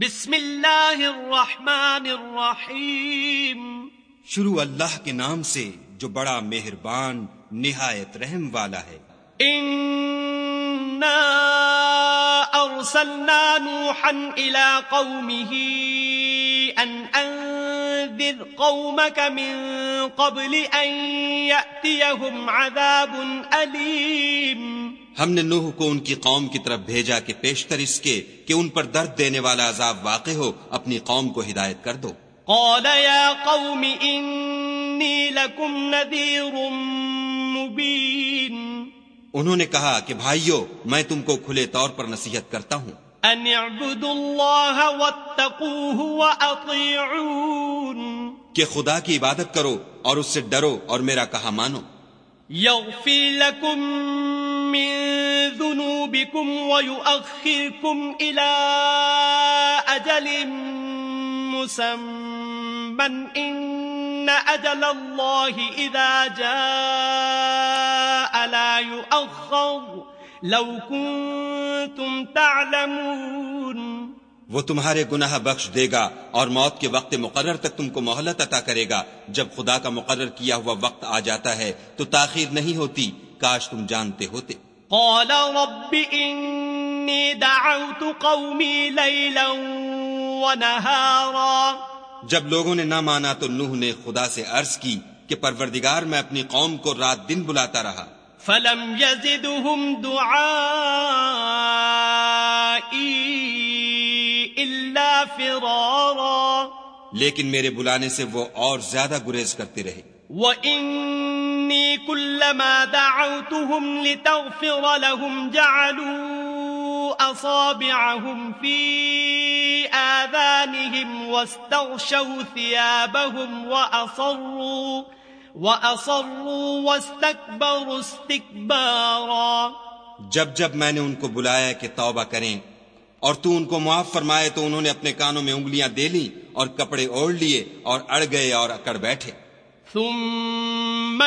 بسم اللہ الرحمن الرحیم۔ شروع اللہ کے نام سے جو بڑا مہربان نہایت رحم والا ہے۔ انا ارسلنا نوحا الى قومه ان انذر قومك من قبل ان يأتيهم عذاب علیم ہم نے نوح کو ان کی قوم کی طرف بھیجا کہ پیشتر اس کے کہ ان پر درد دینے والا عذاب واقع ہو اپنی قوم کو ہدایت کر دو۔ قال يا قوم انی لکم نذیر مبین انہوں نے کہا کہ بھائیو میں تم کو کھلے طور پر نصیحت کرتا ہوں۔ ان اعبدوا اللہ واتقوه واطیعون کہ خدا کی عبادت کرو اور اس سے ڈرو اور میرا کہا مانو۔ یغفر لکم من ذنوبكم ويؤخركم إلى أجل مسمى. إن أجل الله إذا جاء لا يؤخر. لو كنتم تعلمون. وہ تمہارے گناہ بخش دے گا اور موت کے وقت مقرر تک تم کو مہلت عطا کرے گا. جب خدا کا مقرر کیا ہوا وقت آ جاتا ہے تو تاخیر نہیں ہوتی. کاش تم جانتے ہوتے۔ قال رب انی دعوت قومی لیلا ونہارا جب لوگوں نے نہ مانا تو نوح نے خدا سے عرض کی کہ پروردگار میں اپنی قوم کو رات دن بلاتا رہا۔ فلم يزدهم دعائی الا فرارا۔ لیکن میرے بلانے سے وہ اور زیادہ گریز کرتے رہے۔ وَإِنِّي كُلَّمَا دَعَوْتُهُمْ لِتَغْفِرَ لَهُمْ جَعَلُوا أَصَابِعَهُمْ فِي آذَانِهِمْ وَاسْتَغْشَوْا ثِيَابَهُمْ وَأَصَرُّوا وَأَصَرُّوا وَاسْتَكْبَرُوا اسْتِكْبَارًا. جب جب میں نے ان کو بلایا کہ توبہ کریں اور تو ان کو معاف فرمائے تو انہوں نے اپنے کانوں میں انگلیاں دے لی اور کپڑے اوڑھ لیے اور اڑ گئے اور اکڑ بیٹھے۔ ثم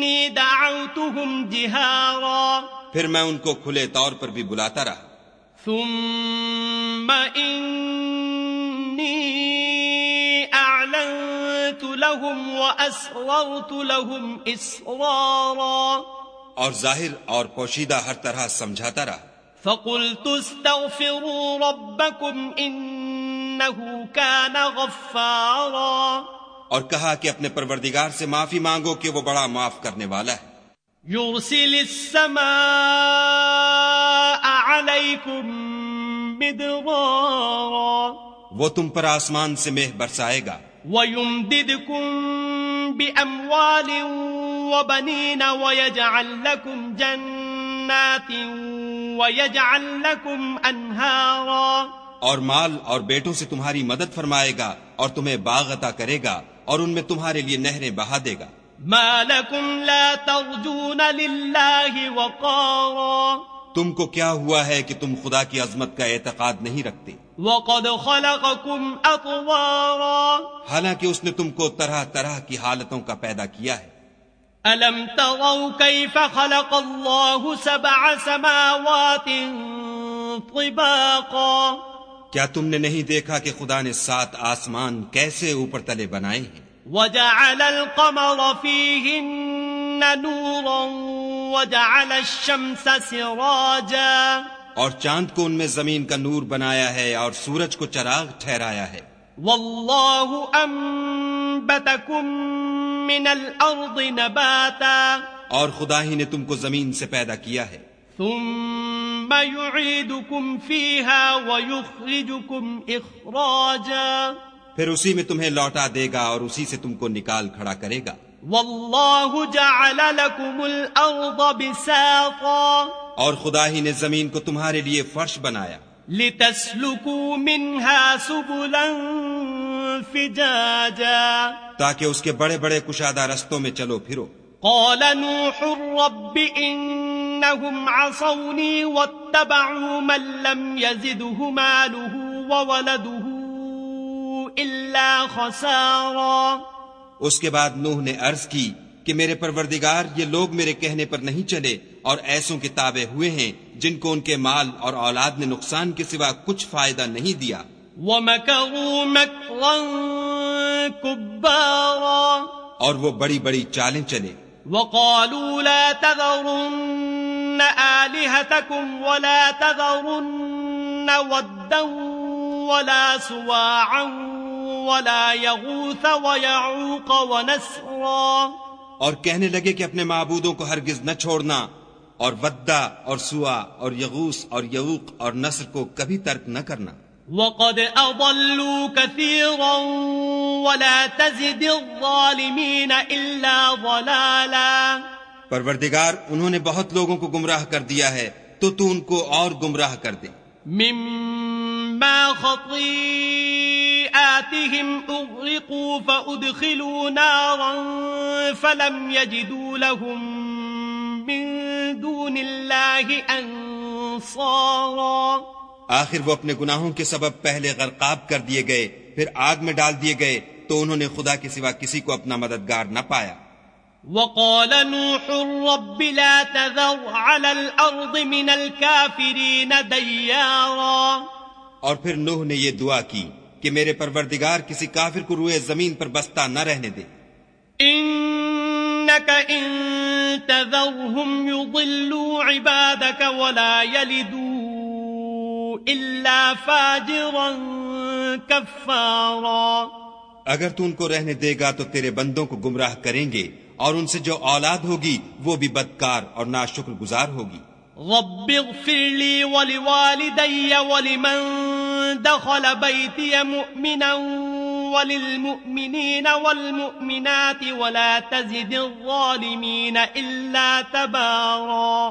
انی دعوتهم جہارا پھر میں ان کو کھلے طور پر بھی بلاتا رہا۔ ثم انی اعلنت لهم واسررت لهم اسرارا اور ظاہر اور پوشیدہ ہر طرح سمجھاتا رہا۔ فقلت استغفروا ربكم انه كان غفارا۔ اور کہا کہ اپنے پروردگار سے معافی مانگو کہ وہ بڑا معاف کرنے والا ہے۔ یورسل السماء علیکم مدرارا وہ تم پر آسمان سے مہ برسائے گا۔ وَيُمْدِدْكُمْ بِأَمْوَالٍ وَبَنِينَ وَيَجْعَلْ لَكُمْ جَنَّاتٍ وَيَجْعَلْ لَكُمْ أَنْهَارًا۔ اور مال اور بیٹوں سے تمہاری مدد فرمائے گا اور تمہیں باغ عطا کرے گا۔ اور ان میں تمہارے لیے نہریں بہا دے گا۔ ما لكم لا ترجون لله وقارا۔ تم کو کیا ہوا ہے کہ تم خدا کی عظمت کا اعتقاد نہیں رکھتے؟ وقد خلقكم اطوارا۔ حالانکہ اس نے تم کو طرح طرح کی حالتوں کا پیدا کیا ہے۔ الم تروا كيف خلق الله سبع سماوات طباقا؟ کیا تم نے نہیں دیکھا کہ خدا نے سات آسمان کیسے اوپر تلے بنائے ہیں؟ وجعل القمر فيهن نورا وجعل الشمس سراجا. اور چاند کو ان میں زمین کا نور بنایا ہے اور سورج کو چراغ ٹھہرایا ہے۔ واللہ انبتکم من الارض نباتا. اور خدا ہی نے تم کو زمین سے پیدا کیا ہے۔ ثم يعيدكم فيها ويخرجكم اخراجا پھر اسی میں تمہیں لوٹا دے گا اور اسی سے تم کو نکال کھڑا کرے گا۔ واللہ جعل لكم الارض بساطا. اور خدا ہی نے زمین کو تمہارے لیے فرش بنایا۔ لتسلكوا منها سبلا فجاجا تاکہ اس کے بڑے بڑے کشادہ رستوں میں چلو پھرو۔ قال نوح رب انهم عصوني واتبعوا من لم يزده ماله وولده الا خسارا اس کے بعد نوح نے عرض کی کہ میرے پروردگار یہ لوگ میرے کہنے پر نہیں چلے اور ایسوں کے تابع ہوئے ہیں جن کو ان کے مال اور اولاد نے نقصان کے سوا کچھ فائدہ نہیں دیا۔ وَمَكَرُوا مَكْرًا كُبَّارًا اور وہ بڑی بڑی چالیں چلے وقالوا لا تذرن آلهتكم ولا تذرن ودا ولا سواعا ولا يغوث ويعوق ونسرا اور کہنے لگے کہ اپنے معبودوں کو ہرگز نہ چھوڑنا اور ودا اور سوا اور یغوس اور یوق اور نصر کو کبھی ترک نہ کرنا۔ وقد أضلوا كثيرا ولا تزد الظالمين إلا ضلالا پروردگار انہوں نے بہت لوگوں کو گمراہ کر دیا ہے تو تو ان کو اور گمراہ کر دے۔ مما خطيئاتهم أغرقوا فأدخلوا نارا فلم يجدوا لهم من دون الله أنصارا۔ آخر وہ اپنے گناہوں کے سبب پہلے غرقاب کر دیے گئے پھر آگ میں ڈال دیے گئے تو انہوں نے خدا کے سوا کسی کو اپنا مددگار نہ پایا۔ وقال نوح رب لا تذر على الارض من الكافرين ديارا. اور پھر نوح نے یہ دعا کی کہ میرے پروردگار کسی کافر کو روئے زمین پر بستہ نہ رہنے دے۔ انك ان تذرهم يضلوا عبادك ولا يلدوا إلا فاجرا كفارا اگر تو ان کو رہنے دے گا تو تیرے بندوں کو گمراہ کریں گے۔ اور ان سے جو اولاد ہوگی وہ بھی بدکار اور نا شکر گزار ہوگی۔ رب اغفر لي ولوالدي ولمن دخل بيتي مؤمنا وللمؤمنين والمؤمنات ولا تزد الظالمين إلا تبارا۔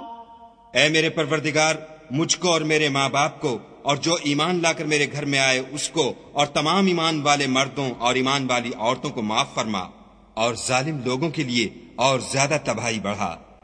اے میرے پروردگار مجھ کو اور میرے ماں باپ کو اور جو ایمان لا کر میرے گھر میں آئے اس کو اور تمام ایمان والے مردوں اور ایمان والی عورتوں کو معاف فرما۔ اور ظالم لوگوں کے لیے اور زیادہ تباہی بڑھا۔